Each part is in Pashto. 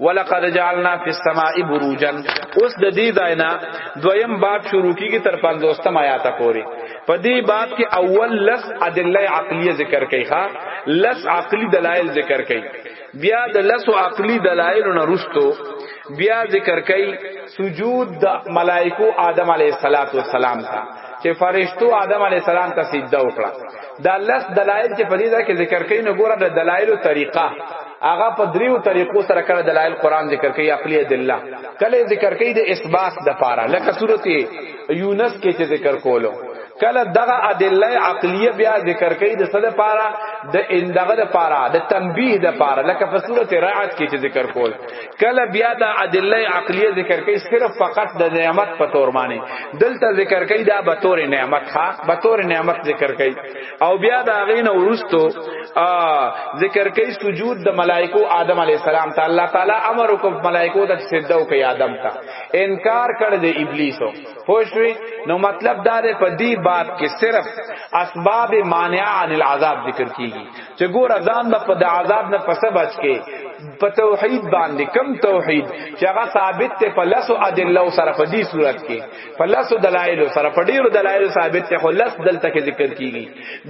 ولقد جعلنا فی السماء بروجا اوس د دې داینا دویم باب شروع کیږي تر 50 آیات پورې په دې باب کې اول لس ادله عقلیه ذکر کوي ها لس عقلی دلایل ذکر کوي بیا د لس عقلی دلایل نه رستو بیا ذکر کوي سجود د ملائکو آدم علیه السلام ته چې فرشتو آدم علی السلام ته سجده وکړه دا لس دلایل چې په دې ځای کې ذکر کین نو ګوره د دلایلو طریقه هغه په دریو طریقو سره کړه دلایل قران ذکر کوي عقلی ادله کله ذکر کوي د اثبات د پاره لکه سورته یونس کې چې ذکر کولو کله دغه ادله عقلیه بیا ذکر کوي د صد پاره د اندغه د پاره د تنبیه د پاره لکه په سورته رعد کې چې ذکر کول کله بیا د ادله عقلیه ذکر کوي صرف فقط د نعمت په تور باندې دلته ذکر کوي دا به تور نعمت ها به تور نعمت ذکر کوي او بیا دا غین ورستو ذکر کوي سجود د ملائکو آدم علی السلام ته الله تعالی امر وکړ ملائکو ته سجده وکړي آدم ته انکار کړ د ابلیسو پوښوي نو مطلب دا دی په دې باب کې صرف اسباب مانع عن العذاب ذکر کیږي چې ګور ځان د په عذاب نه پس بچ کې په توحید باندې کم توحید چې هغه ثابت ته په لاسو ادله سره په دې صورت کې فلاسو دلایل سره په ډیرو دلایل ثابت ته خلاص دلته کې ذکر کیږي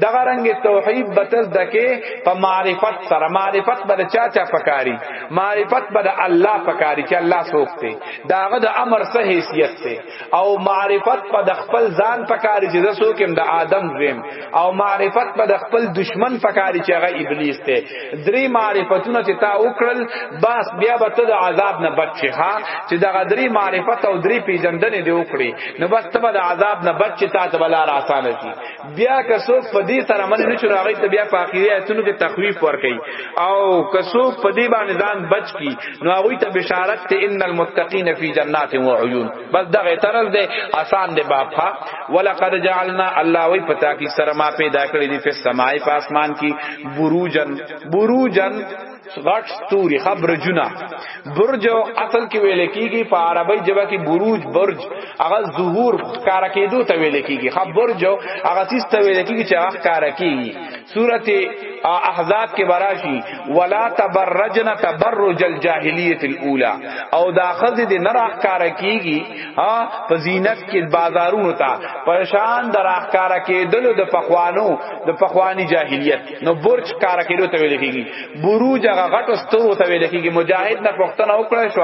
دغه رنګ توحید بتز دکې په معرفت سره معرفت بل چا چا پکاري معرفت بل الله پکاري چې الله سوکته داغه د امر سه حیثیت ته او معرفت په خپل ځان پکاري چې زه سوکم د آدم زم او معرفت په د خپل دشمن پکاري چې هغه ابلیس ته درې معرفتونه چې تا وکړل بس بیا به ته د عذاب نه بچ شې ها چې دغه درې معرفت او درې پیژندنې دی وکړي نو بس ته به د عذاب نه بچ شې تا ته بل آسان شي بیا که څوک په دې سره من نه چرغی ته بیا په اخیری ایتونو کې تخویف ورکړي او که څوک په دې باندې ځان بچ کی نو هغه ته بشارت ته ان المتقین فی جنات و عیون بس دغه طرز دی آسان دی باب ها ولقد جعلنا الله وی پتا کی سره ما پیدا کړی دی په سمای په اسمان کی بروجن بروجن غټ ستوري خبر جنا برج اصل کې ویل کیږي په عربی ژبه کې بروج برج هغه ظهور کار کېدو ته ویل کیږي خبر جو هغه سیس ته ویل کیږي چې هغه کار کیږي سورت احزاب کې براشي ولا تبرجن تبرج الجاهلیت الاولى او دا خزه دې نه راخکار کیږي ها په زینت کې بازارونو ته پرشان د راخکار کېدل د پخوانو د پخوانی جاهلیت نو برج کار کېدو ته ویل کیږي بروج هغه غټو ستورو ته ویل کیږي مجاهد نه پښتنه وکړ شو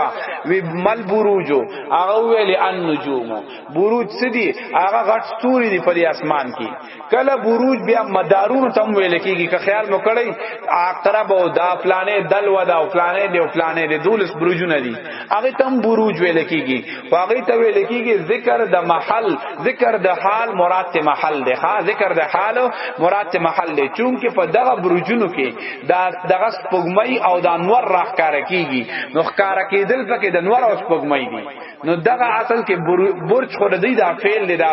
وی مل بروجو هغه ویل ان نجوم بروج سدي هغه غټ ستوري دی په اسمان کې کله بروج بیا مدارونو تم ویل کیږي که خیال مو کړی عقرب او دا فلانه دل و دا فلانه دی فلانه دی دولس بروجونه دي هغه تم بروج ویل کیږي هغه ته ویل کیږي ذکر د محل ذکر د حال مراد ته محل دی ها ذکر د حال مراد ته محل دی چون کې په دغه بروجونو کې دا دغه سپګمۍ او د انور راخ کار کیږي نو ښکار کیدل پکې د انور او سپګمۍ دي نو دغه اصل کې برج خو د دې د فعل لدا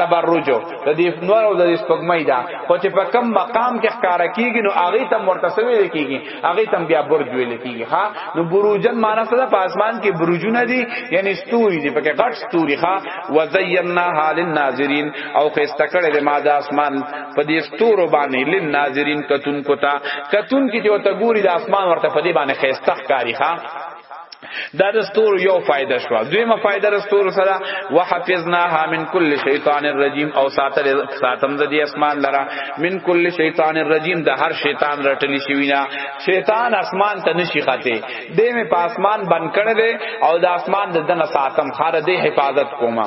تبرج د دې نور او د سپګمې دا خو چې په کم مقام کې ښکار کیږي نو هغه ته مرتسوي لیکيږي هغه ته بیا برج ویل کیږي ها نو بروجن معنی څه ده په اسمان کې برجونه دي یعنی ستوري دي پکې غټ ستوري ها وزینا حال الناظرین او خسته کړي د ماده اسمان په دې ستورو باندې لن ناظرین کتون کوتا کتون کې چې ته ګوري د اسمان ورته په دې باندې خسته ښکاری ها دا د ستورو یو فائدہ شو دویمه فائدہ د ستورو سره وحفظناها من کل شیطان الرجیم او ساتل ساتم د دې اسمان لرا من کل شیطان الرجیم د هر شیطان رټلی شوی نه شیطان اسمان ته نشي خاته دې مې په اسمان بن کړه دې او د اسمان د دنه ساتم خار دې حفاظت کوما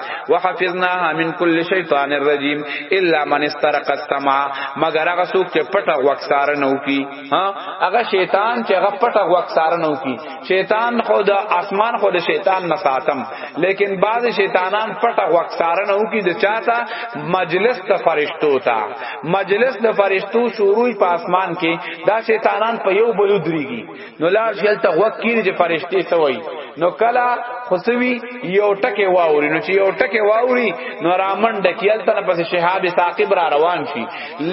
وحفظناها من كل شیطان الرجیم الا من استرق السمع مگر هغه څوک چې پټه وکسار نه وکي ها هغه شیطان چې هغه پټه وکسار نه وکي شیطان خو د اسمان خو د شیطان نه ساتم لیکن بعض شیطانان پټه وکسار نه وکي د چاته مجلس د فرشتو تا مجلس د فرشتو شروع په اسمان کې دا شیطانان په یو بل دريږي نو لار شل ته وخت کیږي چې فرشتي سوي نو کلا خصوی یو ټکه واوري نو چې یو ټکه واوري نو رامن ډکیل تر پس شهاب ثاقب را روان شي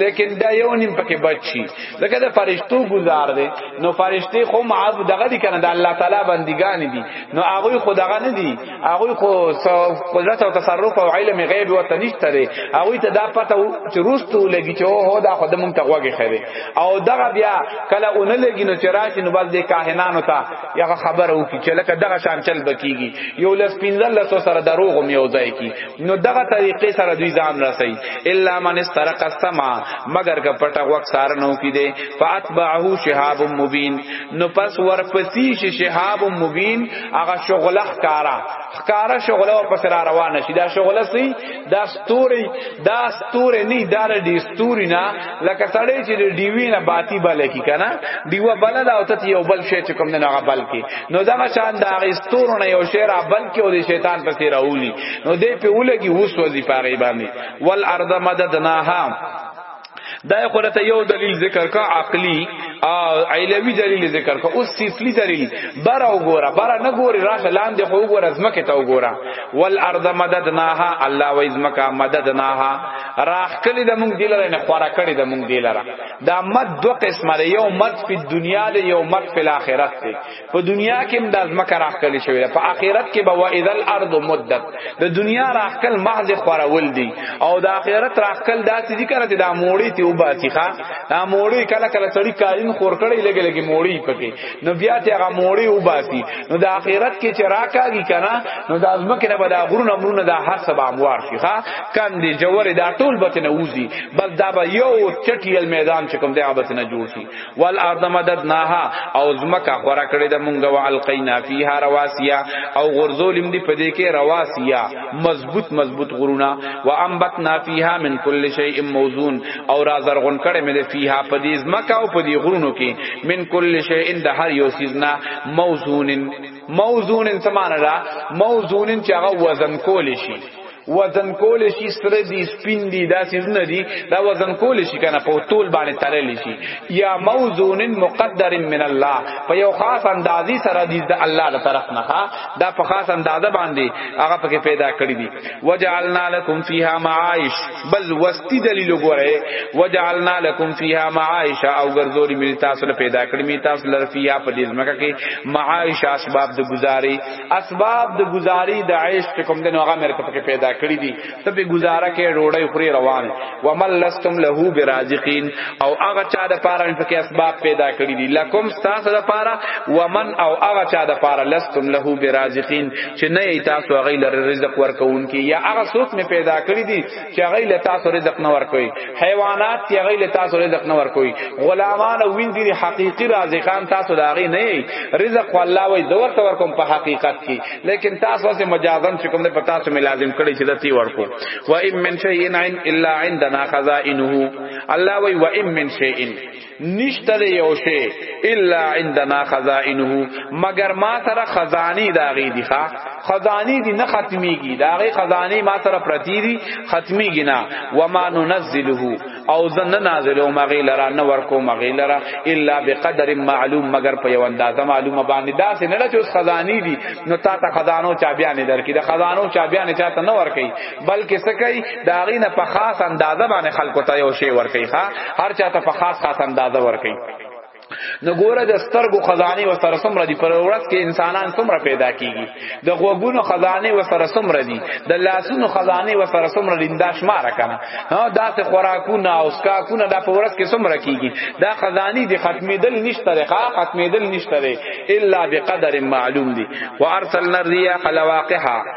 لیکن دا یو نیم پکې بچي لکه د فرشتو گزار دي نو فرشتي خو معاف دغه دي کنه د الله تعالی بندگان دي نو هغه خدغه نه دي هغه خو قدرت او تصرف او علم غیب او تنشت لري هغه ته دا پته چې روستو لګی چې هو دا خو د مونږ ته وګه خره او دغه بیا کله اون لګی نو چې راشي نو بس د کاهنانو ته یغه خبره وکي چې لکه دغه شان چل بکیږي یو لس پینځل لس سره دروغ میو ځای کی نو دغه طریقې سره دوی ځان رسي الا من استرق السما مگر که پټه وک سار نو کی دي فاتبعه شهاب مبین نو پس ورپسې شهاب مبین هغه شغله ښکارا ښکارا شغله ور پس را روانه شي دا شغله سي دا ستوري دا ستوري نه دا د ستوري نه لکه سړی چې د دیوی نه باتی بل کی کنه دیو بل دا او ته یو بل شی چې کوم نه هغه بل کی نو دا شان دا ستورو نه یو شی را بل کی او د شیطان پس راولی نو دې په ولګي اوس وظیفه غیبانی والارض مددناها دا خورته یو دلیل ذکر کا عقلی علوی دلیل ذکر کا اوس سیفلی دلیل بر او ګورا بر نه ګوري راخ لاندې خو ګورا زمکه ته ګورا والارض مددناها الله و زمکه مددناها راخ کلی د مونږ دلاره نه خورا کړی د مونږ دلاره دا مد دو قسمه یو مد په دنیا له یو مد په آخرت په دنیا کې هم د ازمکه راخکل شوی ده په آخرت کې به واذا الارض مدت د دنیا راخکل محض خورول دي او د آخرت راخکل داسې دي کړه چې دا موړی ته وباسي ښا دا موړی کله کله سړی کارین خور کړي لګي لګي موړی پکې نو بیا ته هغه موړی وباسي نو د آخرت کې چې راکاږي کنه نو د ازمکه نه به دا غرونه مرونه دا هر سبا اموار شي ښا کاندې جوړې دا ټول بته نه وځي بس دا به یو چټیل میدان چې کوم دی هغه بته نه جوړ شي والارض مددناها او زمکا خورا کړی د مونږه والقینا فیها رواسیا او غرزولم دی پدې کې رواسیا مضبوط مضبوط غرونه وانبتنا فیها من کل شیء موزون او را زرغون کړی مې فیها پدې زمکا او پدې غرونو کې من کل شیء د هر یو سیزنا موزون موزون سمانه موزون چې هغه وزن کول شي وزن کول شي سره دي سپین دي دا سيزونه دي دا وزن کول شي کنه په طول باندې تړل شي یا موزون مقدر من الله په یو خاص اندازي سره دي د الله تر طرف نه دا په خاص اندازه باندې هغه پکې پیدا کړی دي وجعلنا لكم فيها معايش بل وستي دلیل وګوره وجعلنا لكم فيها معايش او ګرځوري ملي تاسو له پیدا کړی می تاسو لر فيها په دې ځمکه کې معايش اسباب د گزاري اسباب د گزاری د عیش چې کوم دنو هغه مرته پکې پیدا کړی دي ته په گزاره کې ډوړی خوري روان و مل لستم له برازقین او هغه چا د پاره پکې اسباب پیدا کړی دي لکم تاسو د پاره و من او هغه چا د پاره لستم له برازقین چې نه تاسو هغه لر رزق ورکون کې یا هغه څوک نه پیدا کړی دي چې هغه له تاسو رزق نه ورکوي حیوانات چې هغه له تاسو رزق نه ورکوي غلامان او وینځي حقيقي رازقان تاسو دا غي نه رزق الله وي دور تور کوم په حقیقت کې لیکن تاسو سه مجازن چې کوم نه پتا سو ملازم کړي چې دتی ورکو و ام من شیء الا عندنا خزائنه الله وي و ام من شیء نشته دی یو شی الا عندنا خزائنه مگر ما سره خزانی داغي دی ښا خزانی دی نه ختمیږي داغي خزانی ما سره پرتی دی ختمیږي نه و ما ننزله او زن نازلو مغی لرا نه ورکو مغی لرا الا بقدر معلوم مگر په یو اندازه معلومه باندې دا سه نه چې خزانی دی نو تا ته خزانو چا بیان درکې د خزانو چا بیان چا ته نه ورکې بلکې سکی دا غینه په خاص اندازه باندې خلکو ته یو شی ورکي ښا هر چا ته په خاص خاص اندازه ورکي نو ګوره د سترګو خزانه و سره سمره دي پر ورځ کې انسانان سمره پیدا کیږي د غوګونو خزانه و سره سمره دي د لاسونو خزانه و سره سمره لندا شمار کنه ها دا ته خوراکونه او اسکاکونه د پر ورځ کې سمره کیږي دا خزانه دي ختمېدل نشته رخه ختمېدل نشته الا بقدر معلوم دي وارسلنا الرياح لواقحا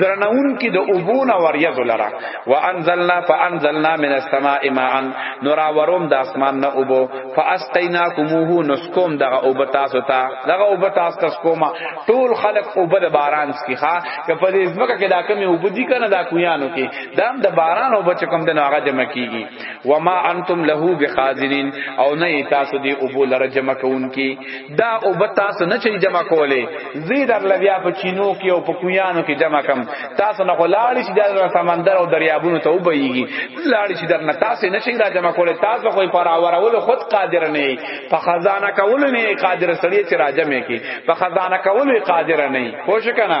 درنون کی د اوبون ور یز لرا وانزلنا فانزلنا من السماء ماء نورا وروم د اسمان نه اوبو فاستیناکموه نسکوم دغه اوب تاسو ته دغه اوب تاسو ته کوما ټول خلق اوب د باران سکی ها که په دې ځمکه کې دا کمی اوب دي کنه دا کویانو کې دا د باران اوب چې کوم د ناغه جمع کیږي وما انتم له بخازنین او نه تاسو دې اوب لره جمع کوونکی دا او به تاسو نه چي جمع کولې زی در لویا په چینو کې او په کویانو کې جمع کم تاسو نه خلاړی چې د سمندر او دریابونو ته وبېږي لاړی چې در نه تاسو نه شي را جمع کولې تاسو خو پر اورول خود قادر نه یې په خزانه کول نه قادر سړی چې را جمع کې په خزانه کول قادر نه یې خوش کنا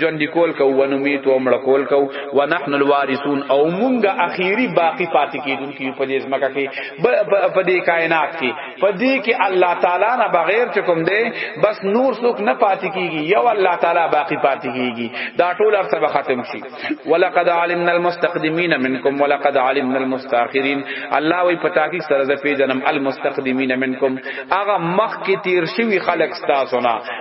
ژوند کول کو ونو می تو مړ کول کو ونحن الوارثون او مونږه اخیری باقی پاتې کیدون کی په دې ځمکه کې په دې کائنات کې په دې کې الله تعالی نه بغیر چې کوم دی بس نور څوک نه پاتې کیږي یو الله تعالی باقی پاتې کیږي دا ټول ارته ختم شي ولقد علمنا المستقدمین منکم ولقد علمنا المستاخرین الله وی پتا کی سره ز پی جنم المستقدمین منکم هغه مخ کې تیر شوی خلق تاسو نه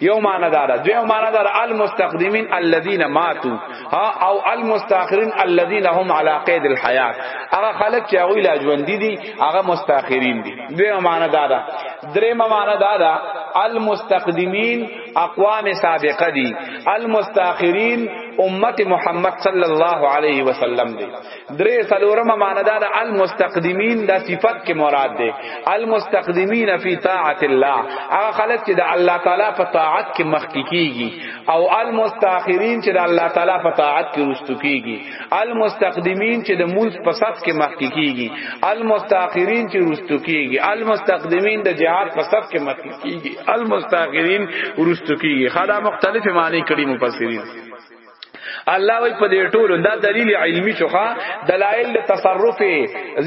یو معنا دار دویم معنا دار المستقدمین الذین ماتو ها او المستاخرین الذین هم علی قید الحیات هغه خلق چې هغه لا ژوند دي هغه مستاخرین دي دویم معنا دار دریم معنا دار المستقدمین اقوام سابقه دي المستاخرین امت محمد صلی الله علیه وسلم دي درې سلورمه معنی دا د المستقدمین د صفت کې مراد ده المستقدمین فی طاعت الله هغه خلک چې د الله تعالی په طاعت کې مخکې کیږي او المستاخرین چې د الله تعالی په طاعت کې رستو کیږي المستقدمین چې د مولس په صف کې مخکې کیږي المستاخرین چې رستو کیږي المستقدمین د جهاد په صف کې مخکې کیږي المستاخرین رستو کیږي خدا مختلف معنی کړي مفسرین الله وی په دې ټولو دا دلیل علمی شوخه دلایل د تصرف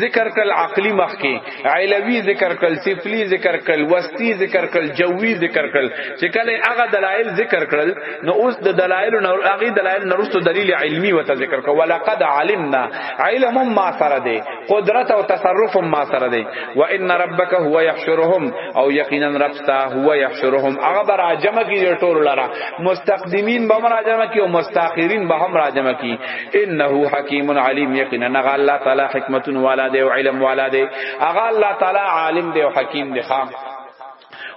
ذکر کل عقلی مخکی علوی ذکر کل سفلی ذکر کل وستی ذکر کل جوی ذکر کل چې کله هغه دلایل ذکر کړل نو اوس د دلایل نو هغه دلایل نرسو دلیل علمی وته ذکر کو ولقد علمنا علم ما سره دی قدرت او تصرف ما سره دی وان ربک هو یحشرهم او یقینا رب تا هو یحشرهم هغه بر اجمه کی ټول لرا مستقدمین به مر اجمه کی او مستاخرین به هم راجمه کی انه حکیم علیم یقینا هغه الله تعالی حکمت والا دی او علم والا دی هغه الله تعالی عالم دی او حکیم دی خام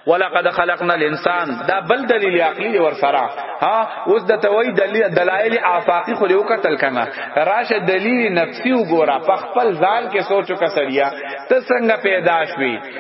ولقد خلقنا الانسان دا بل دلیل عقلی ور سره ها اوس د توي دلیل دلایل آفاقی خو یو قتل کنه راشه دلیل نفسی وګوره په خپل ځان کې سوچو کا سړیا ته څنګه پیدا شوی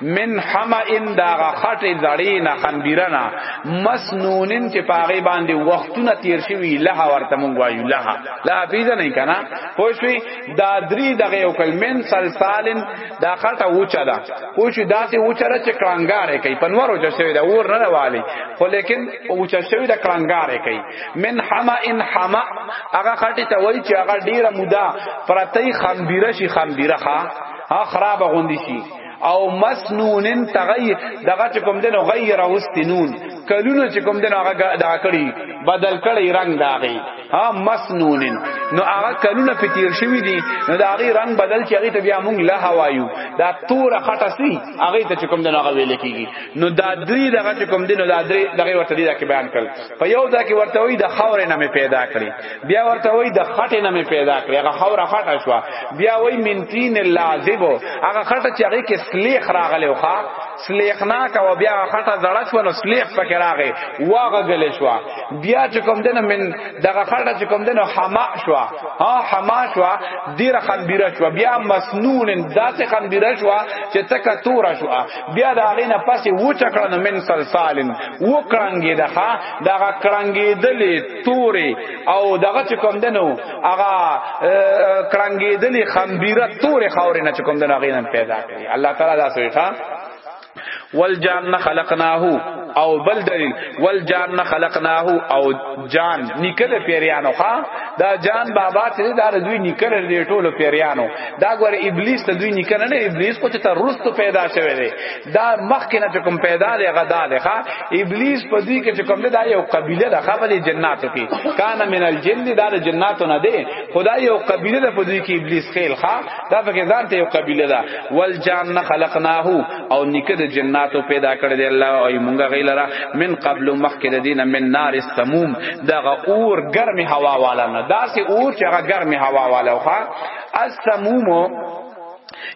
من حما ان دا غټه زړی نه خندیرنا مسنونن چې پاغه باندې وختونه تیر شوی له ورته مونږ وایو له لا پیز نه کنا پوښوی دا درې دغه یو کل من سلسالن دا خټه وچا دا پوښوی دا سه وچا چې کلنګاره کوي پنور وچا شوی دا ور نه والی خو لیکن وچا شوی دا کلنګاره کوي من حما ان حما هغه خټه ته وای چې هغه ډیره مودا پرتې خندیره شي خندیره ها خراب غوندي شي او مسنونن تغیر دغه چې کوم دنو غیر او استنون کلونو چې کوم دنو هغه دا کړی بدل کړی رنگ داغي ها مسنونن نو هغه کلونه په تیر شوی دي نو دا هغه رنگ بدل چې هغه ته بیا مونږ له هوایو دا تور خټه سي هغه ته کوم دغه ویل کیږي نو دا درې دغه کوم دینو دا درې دغه ورته دي دا کې بیان کړل په یو ځای کې ورته وی د خاورې نه مې پیدا کړی بیا ورته وی د خټې نه مې پیدا کړی هغه خوره خټه شو بیا وی منتین لازب هغه خټه چې هغه کې سلیخ راغلی او ښا سلیخ نه کا او بیا خټه زړه شو نو سلیخ پکې راغی واغه غلې شو بیا چې کوم دنه من دغه خټه چې کوم دنه حما شو ها حما شو ډیر خندیره شو بیا مسنون داسې خندیره شو چې تک تور شو بیا دا غینه پسې و چکړه من سلسالن و کرنګې ده ها دا کرنګې دلې تورې او دغه چې کوم دنو هغه کرنګې دلې خمبيره تورې خاورې نه چې کوم دنو غینه پیدا کړي الله تعالی دا سوې ښا والجان خلقناه او بل دلیل والجان خلقناه او جان نکله پیریانو ها دا جان بابا چې دا دوی نکله دې ټولو پیریانو دا ګوره ابلیس ته دوی نکنه نه ابلیس خو چې تر رستو پیدا شوی دی دا مخکې نه چې کوم پیدا دی غدا دی ښا ابلیس په دې کې چې کوم دی دا یو قبیله ده ښا په دې جناتو کې کان من الجن دا د جناتو نه دی خدای یو قبیله ده په دې کې ابلیس خیل ښا دا په کې ځان ته یو قبیله ده ول جان خلقناه او نکد جناتو پیدا کړی دی الله او مونږه غیلرا من قبل مخکې د دینه من نار السموم دا اور ګرمه هوا والا نه دا سه اور چې هغه ګرمه هوا والا ښا السموم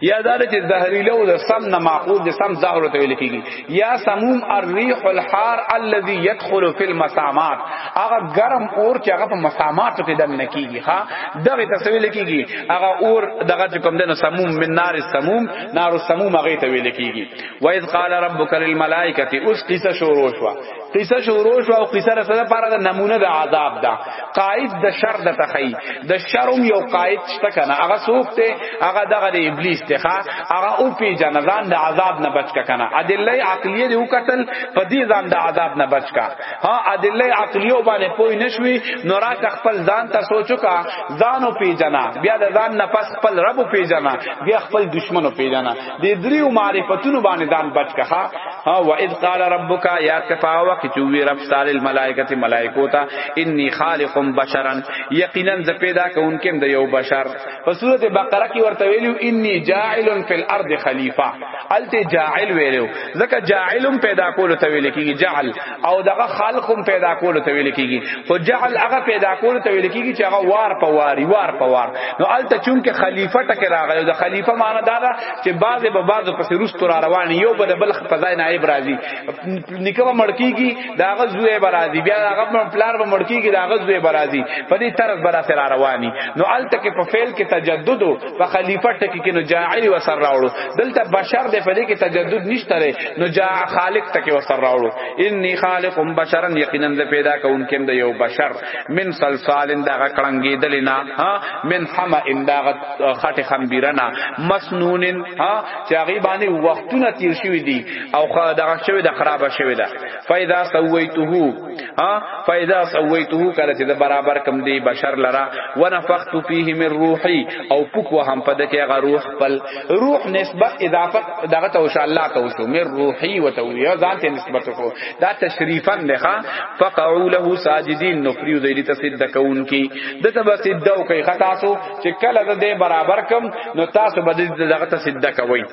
یا دا چې زهريله او د سم نه معقول د سم زهر ته ویل کیږي یا سموم الريح الحار الذي يدخل في المسامات هغه ګرم اور چې هغه په مسامات کې دن نه کیږي ها دغه ته ویل کیږي هغه اور دغه چې کوم دنه سموم من نار السموم نار السموم هغه ته ویل کیږي واذ قال ربك للملائکه اس قصه شروع شو قصه شروع شو او قصه رسول لپاره د نمونه د عذاب ده قائد د شر د تخی د شرم یو قائد شته کنه هغه څوک ته هغه دغه د ابلیس ته هغه او پی جنزان د عذاب نه بچ کنه ادله عقلیه دی وکتل په دې ځان د عذاب نه بچ کا ها ادله عقلیه باندې پوی نشوي نو را خپل ځان ته سوچو کا ځانو پی جنا بیا د ځان نه پس خپل رب پی جنا بیا خپل دشمنو پی جنا دې دریو معرفتونو باندې دان بچ کخه ها و اذ قال ربک یا کفا وقت چې وی رب سال الملائکه ملائکو ته انی خالق بشرا یقینا ز پیدا کوونکم د یو بشر په سوره بقره کې ورته ویلو انی جاعل فی الارض خلیفہ الته جاعل ویلو ځکه جاعل پیدا کول ته ویل کیږي جعل او دغه خلق هم پیدا کول ته ویل کیږي خو جهل هغه پیدا کول ته ویل کیږي چې هغه وار په واری وار په وار نو الته چون کې خلیفہ ټکه راغلی د خلیفہ معنی دا ده چې بعضه به بعضه پسې روس تر روان یو بل بل خپزای نائب راضی نکوه مړکیږي داغه زوی برازي بیا هغه پلار به مړکیږي داغه زوی برازي په دې طرز برا سره رواني نو الته کې په فعل کې تجدد په خلیفہ ټکی کې نو جاعل و سر راوړو دلته بشر دې په دې کې تجدد نشته لري نو جا خالق ټکی و سر راوړو انی خالق بشرا یقینا ز پیدا کونکي د یو بشر من سلسال دغه کړنګې دلینا ها من حما ان دغه خټه خمبیرنا مسنون ها چې هغه باندې وختونه تیر شوی دي او دغه شوی د خراب شوی ده فاذا سویته ها فاذا سويته کله چې برابر کم دی بشر لرا ونفخت فيه من روحي او پوک وهم پد کې غ روح خپل روح نسبت اضافه دغه تو شاء الله تو شو من روحي وتويا ځان ته نسبت کو دا تشریفا نه فقعوا له ساجدين نفري ذي تصدقون کی دته بس دو کوي خطا سو چې کله دې برابر کم نو تاسو بده دغه تصدق کوي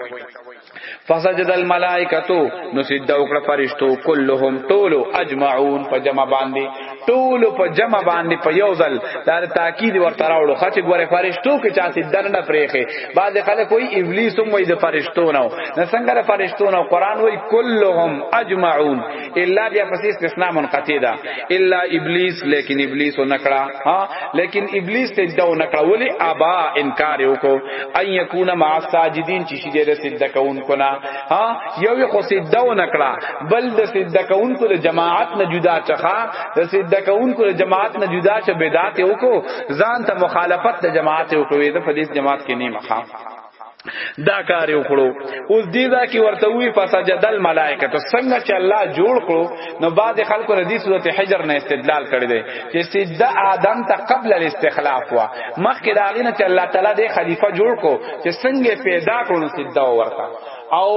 فسجد الملائکتو نو سجده وکړه فرشتو كلهم طولو اجمعون په جمع باندې طولو په جمع باندې په یو ځل دا تاکید ورته راوړو خچ ګوره فرشتو کې چا سجده نه پرېخه بعض خلک کوئی ابلیس هم وای د فرشتو نه نه څنګه فرشتو نه قران وای كلهم اجمعون الا بیا پس استثناء منقطع ده الا ابلیس لیکن ابلیس نکړه ها لیکن ابلیس سجده نکړه ولی ابا انکار وکړو ان یکون مع الساجدین چې شیدې د سجده کوونکو نه ها یو خو سجده نکړه بل د سجده کوونکو د جماعت نه جدا چخه د سجده کوونکو د جماعت نه جدا چې بدعت وکړو ځان ته مخالفت د جماعت وکړو د فدیس جماعت کې نیمه دا کار یو کړو اوس دې دا کې ورته وی فسجد الملائکه ته څنګه چې الله جوړ کړو نو بعد خلکو ردی صورت حجر نه استدلال کړی دی چې سجده آدم ته قبل الاستخلاف وا مخکې دا غینه چې الله تعالی دې خلیفہ جوړ کو چې څنګه پیدا کړو سجده ورته او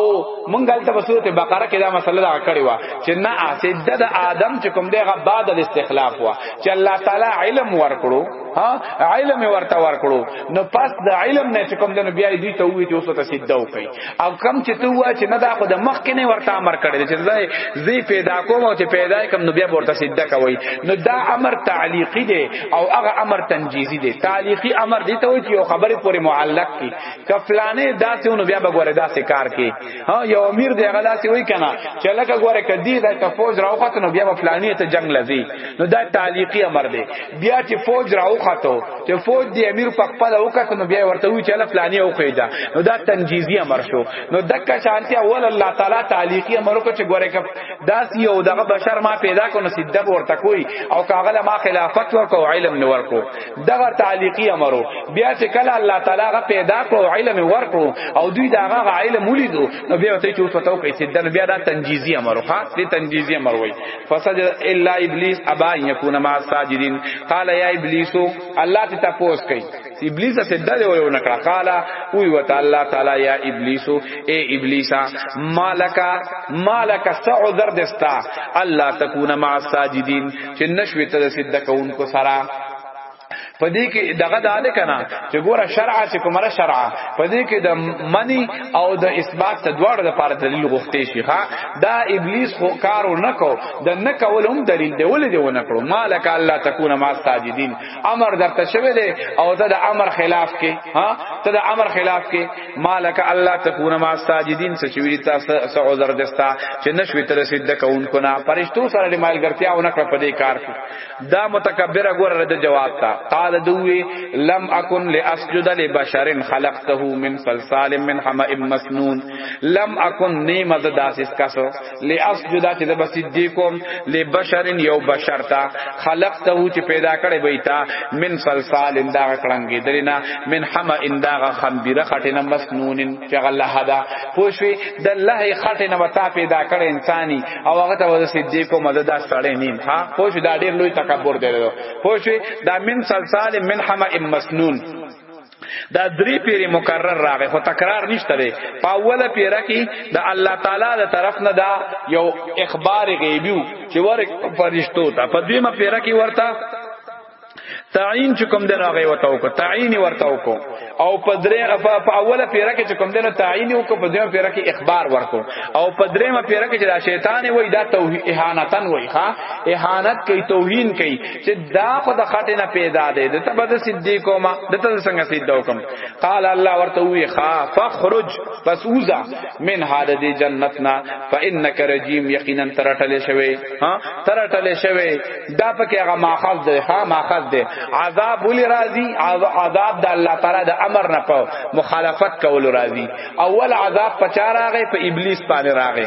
مونږ دلته په سورته بقره کې دا مسله دا کړې و چې نه اسیده د آدم چې کوم دغه بعد الاستخلاف و چې الله تعالی علم ورکړو ها علم ورته ورکړو نو پس د علم نه چې کوم د بیا دوی ته وی چې اوس ته سیده وکي او کم چې ته وا چې نه دا خو د مخ کې نه ورته امر کړی چې زه زی پیدا کوم او چې پیدا کوم نو بیا ورته سیده کوي نو دا امر تعلیقی دی او هغه امر تنجیزی دی تعلیقی امر دی ته وی چې یو خبره پورې معلق کی کفلانه داسې ونو بیا به ګوره داسې کار کې ها یو امیر دی هغه داسې وای کنه چې لکه ګوره کدی دا ته فوج راو خاطر نو بیا به فلانی ته جنگ لذي نو دا تعلیقی امر دی بیا چې فوج راو خاطو چې فوج دی امیر په خپل او کته نو بیا ورته وی چې فلانی او خیدا نو دا تنجیزی امر شو نو دک شانتی اول الله تعالی تعلیقی امر کو چې ګوره کف داسې یو دغه بشر ما پیدا کو نو سیده ورته کوي او کاغله ما خلافت ورکو علم نور کو دغه تعلیقی امرو بیا چې کله الله تعالی غ پیدا کړو علم ورکړو او دوی دا غ علم ولیدو نو بیا ته چې وسو کوي چې دنه بیا دا تنجیزی امرو ها دې تنجیزی امر وای فسجد الا ابلیس ابا یکون مع الساجدین قال یا ابلیس الله ته تاسو کوي ابلیس ته دغه ویو نکړه قال وی وت الله تعالی یا ابلیس اے ابلیسا مالک مالک سعذر دستا الله تکون مع الساجدین چې نشوي ته سید کوونکو سره پدې کې دغه داله کنا چې ګوره شرع چې کومه شرع پدې کې د منی او د اثبات ته دواړه لپاره دلیل غوښتې شي ها دا ابلیس خو کارو نکو د نکول هم دلیل دی ولې دی ونکړو مالک الله تکونه ما ساجدین امر درته شوی دی او ته د امر خلاف کې ها ته د امر خلاف کې مالک الله تکون ما ساجدین څه چې ویل تاسو څه عذر دستا چې نشوي تر رسید د کوونکو نه پرشتو سره د مالګرتیا او نکړه په دې کار کې دا متکبر غره د جواب تا قال دوی لم اكن لاسجد لبشر خلقته من صلصال من حمأ مسنون لم اكن نی مدد اساس کاسو لاسجدا چې د بسجدي کوم لبشر یو بشر تا خلقته چې پیدا کړي وي تا من صلصال اندا کړنګي درینا من حما اندا خمبيره خټنه مسنون چې غله هدا پوښوي د الله خټنه وتا پیدا کړي انساني او هغه ته د سجدي کو مدد سره نیم ها پوښ دا ډیر لوی تکبر دی پوښوي دا من صلصال من حما مسنون دا درې پیری مکرر راغی خو تکرار نشته دی په اوله پیره کې د الله تعالی د طرف نه دا یو اخبار غیبی چې ور فرشتو ته په دیمه پیره کې ورته تعین چې کوم دغه غي وته وکړه تعین ورته وکړه او په درې په اوله پیره کې چې کوم دغه تعین وکړه په دریمه پیره کې اخبار ورکو او په دریمه پیره کې چې دا شیطان وای دا توهی اهانتن وای ها اهانت کوي توهین کوي چې دا خو د خټه نه پیدا دی د تبه د صدیق ما د تل څنګه صدیق حکم قال الله ورته وی خا فخرج پس اوزا من هذا دی جنتنا فانك رجيم یقینا ترټل شوی ها ترټل شوی دا پکې هغه ماخذ دی ها ماخذ دی عذاب ول راضی عذاب د الله تعالی د امر نه پاو مخالفت کول راضی اول عذاب پچا راغی په ابلیس باندې راغی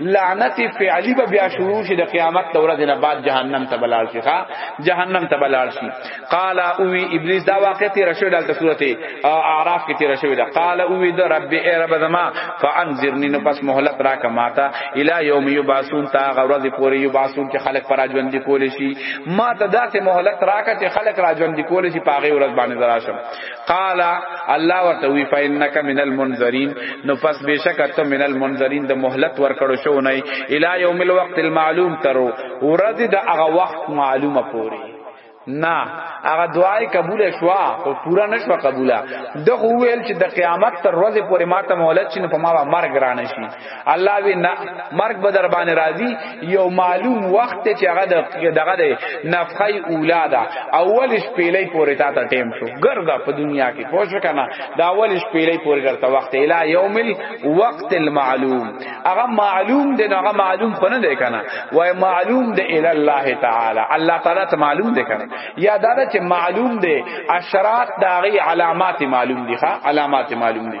لعنت فعلی به بیا شروع شي د قیامت د ورځې نه بعد جهنم ته بلال شي ها جهنم ته بلال شي قال او ابلیس دا واقع تیر شوی د سورته اعراف کې تیر شوی دا قال او د رب ای رب زما فانذرنی نو پس مهلت را کماتا الی یوم یبعثون تا غرض پوری یبعثون چې خلق پر ژوند کول شي ما ته داسې مهلت راکته خلق را ژوند کول شي پاغه ورځ باندې دراشم قال الله ورته وی فینک من المنذرین نو پس بشک ته من المنذرین د مهلت ورکړو شو نه الی یوم الوقت المعلوم ترو ورځ د هغه وخت معلومه پوری نه هغه دعای قبول شوا خو پورا نشوا قبولا د خو ویل چې د قیامت تر ورځې پورې ماته مهلت شنه په ما مرګ رانه شي الله وی نه مرګ به در باندې راضی یو معلوم وخت چې هغه دغه دی نفخه اولا ده اول شپېلې پورې تا ته ټیم شو ګرځه په دنیا کې پوښ کنه دا اول شپېلې پورې درته وخت اله یوم الوقت المعلوم هغه معلوم دی نو هغه معلوم خو نه دی کنه وای معلوم دی اله الله تعالی الله تعالی ته معلوم دی کنه یا دا چې معلوم دی اشرات داغي علامات معلوم دي ښا علامات معلوم دي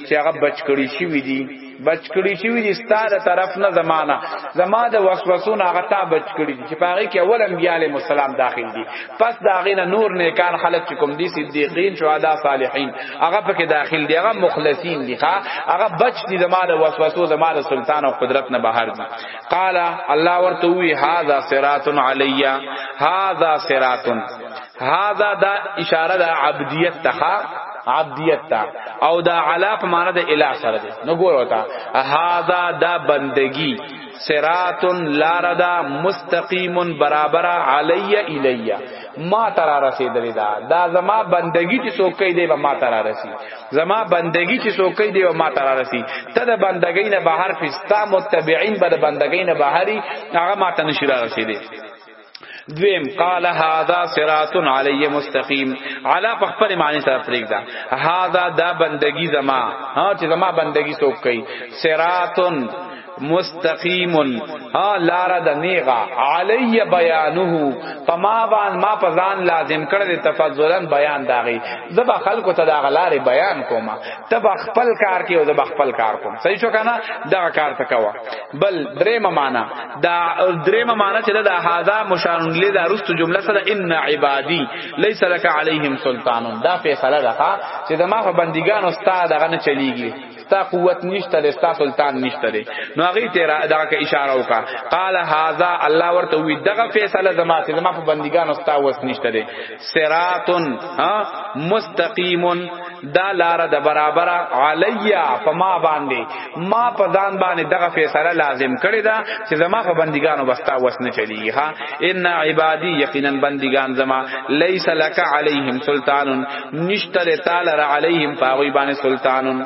چې هغه بچ کړی شي وی دي بچ کړی شي وی دي ستاره طرف نه زمانہ زما د وسوسونه هغه تا بچ کړی دي چې پاره کې اول انبیاء علیهم السلام داخل دي پس دا غینه نور نه کان خلق چې کوم دي صدیقین شهدا صالحین هغه پکې داخل دي هغه مخلصین دي هغه بچ دي زما د وسوسو زما د سلطان او قدرت نه بهر دي قال الله ورته وی هاذا صراط علیا هاذا صراط هاذا دا اشاره د عبدیت ته عبدیت ته او دا علا په معنا د اله سره ده نو ګور وتا هاذا دا بندگی صراط لاردا مستقیم برابر علی الی ما ترا رسیدلی دا دا زما بندگی چې څوکې دی ما ترا رسی زما بندگی چې څوکې دی ما ترا رسی ته د بندګۍ نه بهر فستا متبعین بر بندګۍ نه بهری هغه ما ته نشی را رسیدلی دویم قال هذا صراط علی مستقیم علی په خپل معنی سره پرېږدا هذا دا بندگی زما ها چې زما بندگی څوک کوي صراط مستقیم ها لار د نیغا علی بیانه فما بان ما پزان لازم کړه تفضلا بیان داغي زب خلق ته دا غلار بیان کوما تب خپل کار کې او زب خپل کار کوم صحیح شو کنه دا کار تکوا بل درې معنا دا درېمه معنی چې دا هاذا مشارن له دا رست جمله سره ان عبادی ليس لك عليهم سلطان دا فیصله ده چې دا ما په بندګانو استاد هغه نه چلیږي ستا قوت نشته ده ستا سلطان نشته ده نو هغه ته دا که اشاره وکا قال هاذا الله ورته وی دغه فیصله زما چې زما په بندګانو ستا وس نشته ده صراط ها مستقیم دا لار د برابر علیا فما باندې ما په ځان باندې دغه فیصله لازم کړی دا چې زما په بندګانو بستا وس نه چلیږي ها ان عبادی یقینا بندگان زما لیس لک علیہم سلطان نشتر تعالی علیہم فاوی باندې سلطان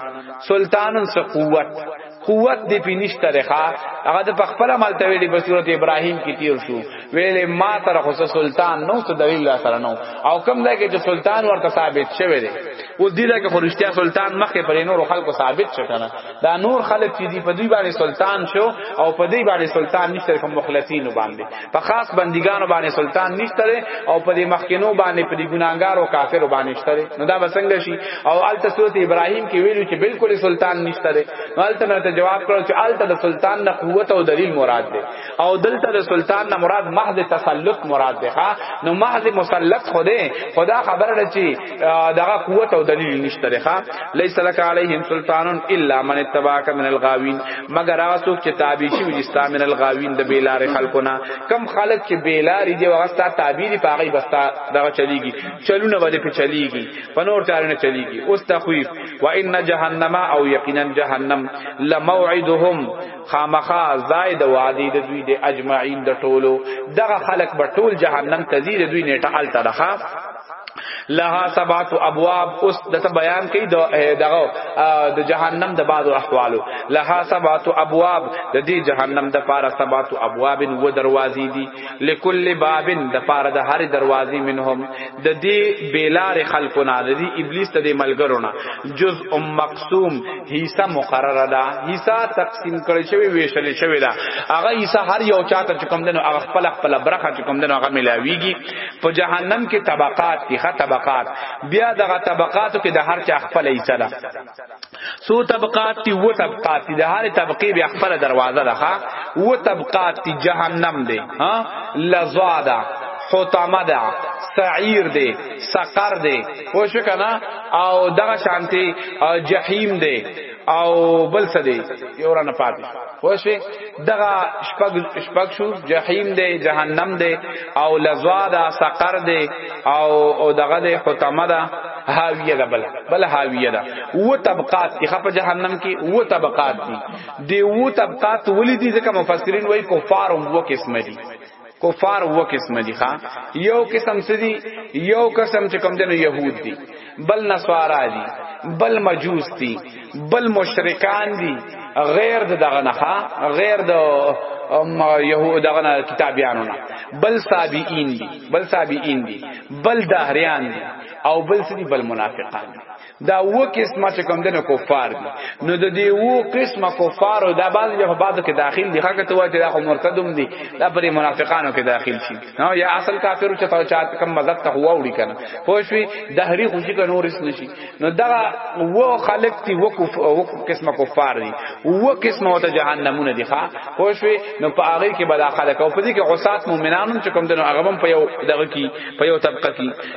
سلطان سقوت قوت دی پی نشته رخا هغه د پخپل عمل ته ویلی په صورت ابراهیم کې تیر شو ویلې ما تر خو سلطان نو څه دلیل سره نو او کم ځای کې چې سلطان ورته ثابت شوی دی او دې ځای کې خرشتیا سلطان مخې پر نور خلکو ثابت شو کنه دا نور خلک چې دی په دوی باندې سلطان شو او په دې باندې سلطان نشته کوم مخلصین باندې په خاص بندګانو باندې سلطان نشته او په دې مخکینو باندې په دې ګناګار او کافر باندې نشته نو دا بسنګ شي او الته سورته ابراهیم کې ویلو چې بالکل سلطان نشته نو الته نو ته جواب کړو چې الته د سلطان نه قوت او دلیل مراد ده او دلته د سلطان نه مراد محض تسلط مراد ده نو محض مسلط خوده خدا خبره ده چې دغه قوت او دلیل نشته رخه لیس لک علیهم سلطان الا من اتبعك من الغاوین مگر اسو چې تابع شي وجستا من الغاوین د بیلار خلقنا کم خلق چې بیلار دی هغه ستا تابع دی پاغي بستا دغه چلیږي چلونه باندې په چلیږي پنور چارنه چلیږي اوس تخویف و ان جهنم او یقینا جهنم لموعدهم خامخا زائد وعدی د دوی د اجمعین د ټولو دغه خلق به ټول جهنم تزید دوی نیټه حالت راخه لها سبعت ابواب اوس دته بیان کوي د دغه د جهنم د بعضو احوالو لها سبعت ابواب د دې جهنم د پاره سبعت ابواب و دروازې دي لكل باب د پاره د هر دروازې منهم د دې بیلار خلقنا د دې ابلیس ته د ملګرونه جزء مقسوم حصہ مقرره ده حصہ تقسیم کړی شوی ویشل شوی ده هغه حصہ هر یو چاته کوم دنو هغه خپل خپل برخه کوم دنو هغه ملاویږي په جهنم کې طبقات دي ښه طبقات بیا دغه طبقاتو کې د هر چا خپل حصہ ده سو طبقات دي و طبقات دي د هر طبقه بیا خپل دروازه ده ښه و طبقات دي جهنم دي ها لزاده حطمه ده سعیر دی سقر دی پوه شو کنه او دغه شانتی جهنم دی او بل څه دی یو رانه پاتې خو شي دغه شپږ شپږ شو جهنم دی جهنم دی او لزوا دا سقر دی او او دغه دی حطمه ده حاویه ده بل بل حاویه ده و طبقات دی خپ جهنم کې و طبقات دی دی و طبقات ولې دي ځکه مفسرین وایي کفار هم و قسم دي کفار و قسم دي ښا یو قسم سدي یو قسم چې کوم دنو يهود دي بل نصارا دي بل مجوس دي بل مشرکان دي غیر د دغه نه غیر د یهود دغه کتابیانو نه بل سابعین دي بل سابعین دي بل دهریان دي او بل سدي بل منافقان دي دا و قسمه چې کوم دنه کفار دي نو د دې و قسمه کفار او دا بعض یو بعض کې داخل دي هغه ته وایي دا خو مرتدم دي دا پرې منافقانو کې داخل شي نو یا اصل کافر چې تاسو چاته کم مزد ته هوا وړي کنه خو شوي دهری خوشي کنه ورس نشي نو دا و خلق دي و کف و قسمه کفار دي و قسمه ته جهنمونه دي ښا خو شوي نو په هغه کې بلا خلق او په دې کې عصات مؤمنانو چې کوم دنه هغه په یو دغه کې په یو طبقه کې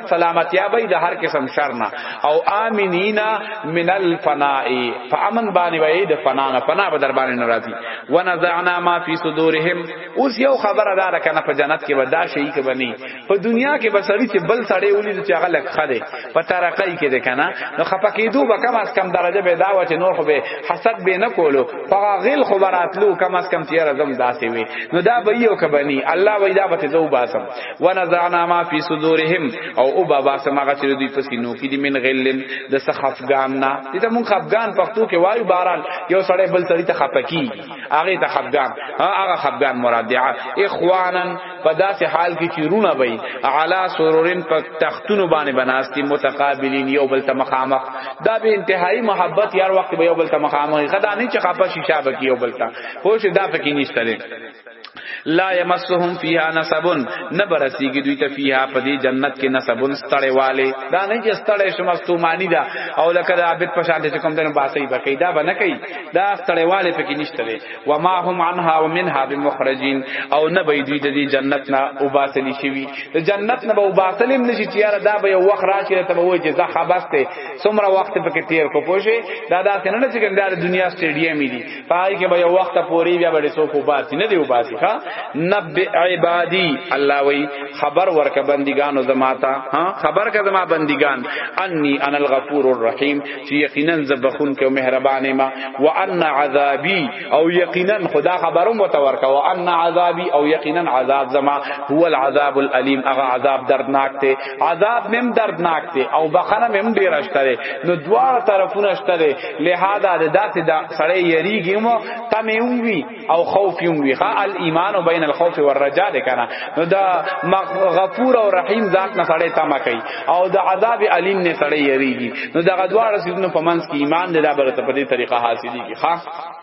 سلامتیا به د هر قسم شر نه او امنینا من الفناء فامن باندې وای د فنا نه فنا به در باندې ناراضي ونزعنا ما فی صدورهم اوس یو خبره دار کنه په جنت کې ودا شي کې بني په دنیا کې بسړي چې بل سړی ولید چې هغه لک خده په ترقای کې ده کنه نو خپکې دوه کم از کم درجه به داوه چې نور خو به حسد به نه کولو فغا غل خبراتلو کم از کم تیر زم داسې وي نو دا به یو کبني الله وای دا به ته دوه باسم ونزعنا ما فی صدورهم او او بابا سماغه چې دوی پسې نو کې دي من غلن د سخفغان نه دته مون خفغان پښتو کې وایو باران یو سړی بل سړی ته خپکی هغه ته خفغان هغه خفغان مراد دی اخوانا په داسې حال کې چې رونه وي علا سرورن په تختونو باندې بناستي متقابلین یو بل ته مخامخ دا به انتهایی محبت یار وخت به یو بل ته مخامخ خدا نه چې خپه شیشه به یو بل ته خوش دا پکې نشته لا یمسهم فیها نسبون نه برسیږي دوی ته فیها په دې جنت کې نسبون ستړې والے دا نه چې ستړې شم استومانی دا او لکه د عابد په شان چې کوم دنه باسي بکې دا بنه کوي دا ستړې والے پکې نشته وي و ما هم عنها ومنها بمخرجین او نه به دوی د دې جنت نه او باسلی شي د جنت نه به او باسلم نشي چې یاره دا به یو وخت راشي ته به وایي چې زه خبسته سمره وخت پکې تیر کو پوجي دا دا څنګه چې ګندار دنیا سټیډیم دی پای کې به یو وخت پوری بیا به څوک وباسي نه دی وباسي ها نب عبادی الله وی خبر ورکه بندگانو زماتا ها خبر کا زما بندگان انی انا الغفور الرحیم چې یقینا زبخون کې مهربانه ما وان عذابی او یقینا خدا خبرم وتورکه وان عذابی او یقینا عذاب زما هو العذاب الالم اغه عذاب دردناک ته عذاب مم دردناک دی او بخنه مم ډیر اشتره نو دوار طرفونه اشتره لہذا د داسې د سړی یریږي مو تم یوم وی او خوف یوم وی ها الایمان بین الخوف والرجاء کنه نو دا غفور او رحیم ذات نه سړی تما کوي او د عذاب الیم نه سړی یریږي نو دا غدوار سیدنو پمنس کی ایمان د دا برته په دې طریقه حاصلېږي ها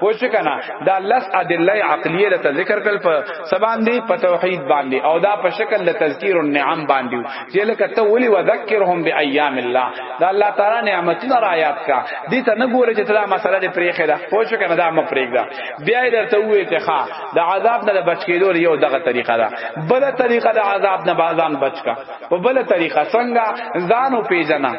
پوه شو کنه دا لس ادله عقلیه د ذکر کل په سبان دی په توحید باندې او دا په شکل د تذکیر النعم باندې چې لکه ته ولي وذکرهم بایام الله دا الله تعالی نعمتونه را یاد کا دې ته نه ګوره چې دا مسله دې پرېخه ده پوه شو کنه دا م پرېږده بیا یې درته وې ته ښا د عذاب نه بچ کېدو یو دغه طریقه ده بل طریقه د عذاب نه بازان بچ کا په بل طریقه څنګه ځانو پیژنه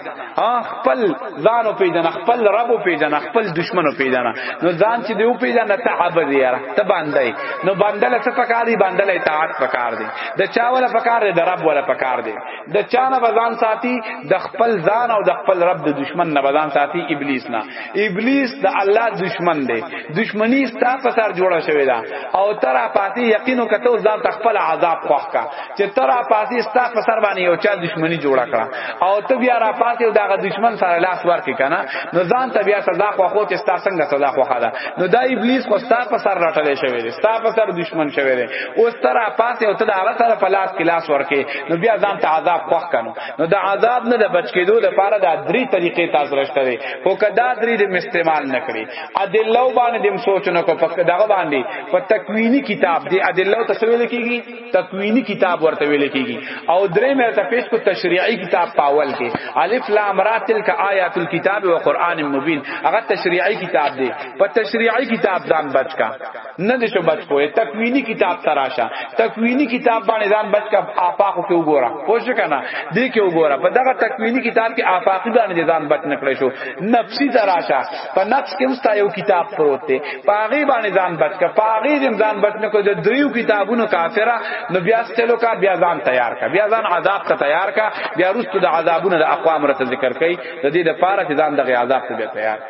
خپل ځانو پیژنه خپل رب پیژنه خپل دشمنو پیژنه نو ځان چې دیو پیژنه ته عبد یاره ته باندې نو باندې څه پکاري باندې اطاعت پکار دی د چا ولا پکار دی د رب ولا پکار دی د چا نه بزان ساتي د خپل ځان او د خپل رب د دشمن نه بزان ساتي ابلیس نه ابلیس د الله دشمن دی دشمنی ستا په سر جوړه شوی دا او تر پاتې یقینو کته ځان تخپل عذاب خوخه چې تر پاتې ستا په سر باندې یو چا دښمنی جوړه کړه او ته بیا را پاتې او دغه دښمن سره لاس ورکې کنه نو ځان ته بیا سزا خو خو ته ستا څنګه سزا خو خاله نو دا ابلیس خو ستا په سر راټلې شوی دی ستا په سر دښمن شوی دی اوس تر پاتې او ته د هغه سره په لاس کې لاس ورکې نو بیا ځان ته عذاب خوښ کنه نو دا عذاب نه د بچ کېدو لپاره دا درې طریقې تاسو راشته دي خو کدا درې د استعمال نکړي ادله باندې دم سوچنه کو په دغه باندې په تکوینی کتاب دی ادله تسویل کیږي تکوینی کتاب ورته ویل کیږي او درې مې ته پیش کو تشریعی کتاب پاول کې الف لام را تلک آیات الكتاب و قران مبین هغه تشریعی کتاب دی په تشریعی کتاب ځان بچ کا نه دې شو بچ کوې تکوینی کتاب تراشه تکوینی کتاب باندې ځان بچ کا آفاق کې وګوره پوښ کنا دې کې وګوره په دغه تکوینی کتاب کې آفاقی باندې ځان بچ نکړې شو نفسی تراشه په نقص کې مستا یو کتاب پروت دی پاغي باندې ځان بچ کا پاغي دې ځان بچ نه کو د دریو کتابونو کافره نو بیا ستلو کا بیا ځان تیار کا بیا ځان عذاب ته تیار کا بیا رستو د عذابونو د اقوام رته ذکر کړي د دې د پاره چې ځان د عذاب ته بیا تیار